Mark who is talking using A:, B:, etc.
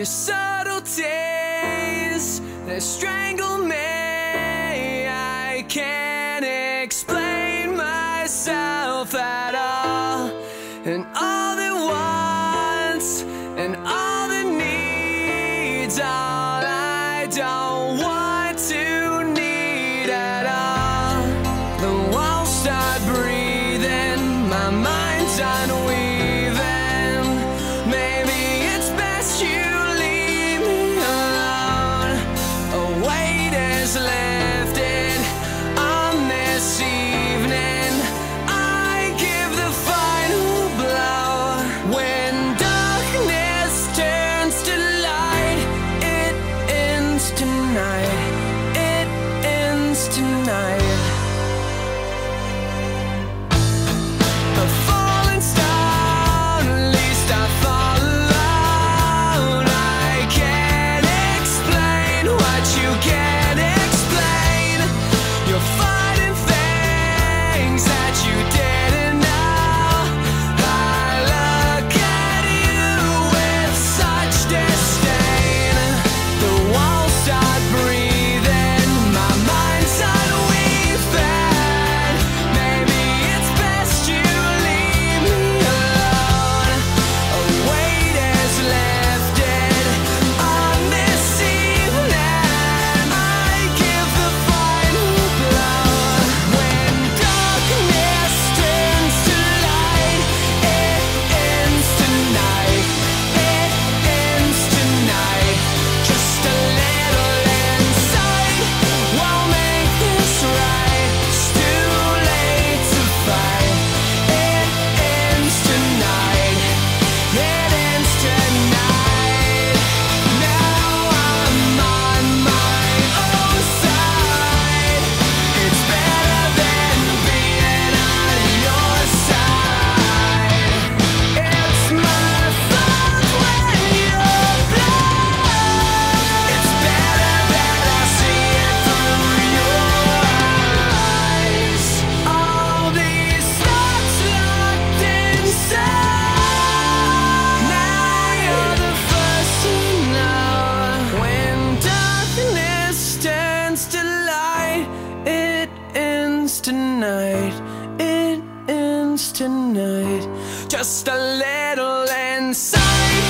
A: Your subtleties that strangle me. I can't explain myself at all. is lifted on this evening. I give the final blow when darkness turns to light. It ends tonight. It ends tonight. tonight. Just a little inside.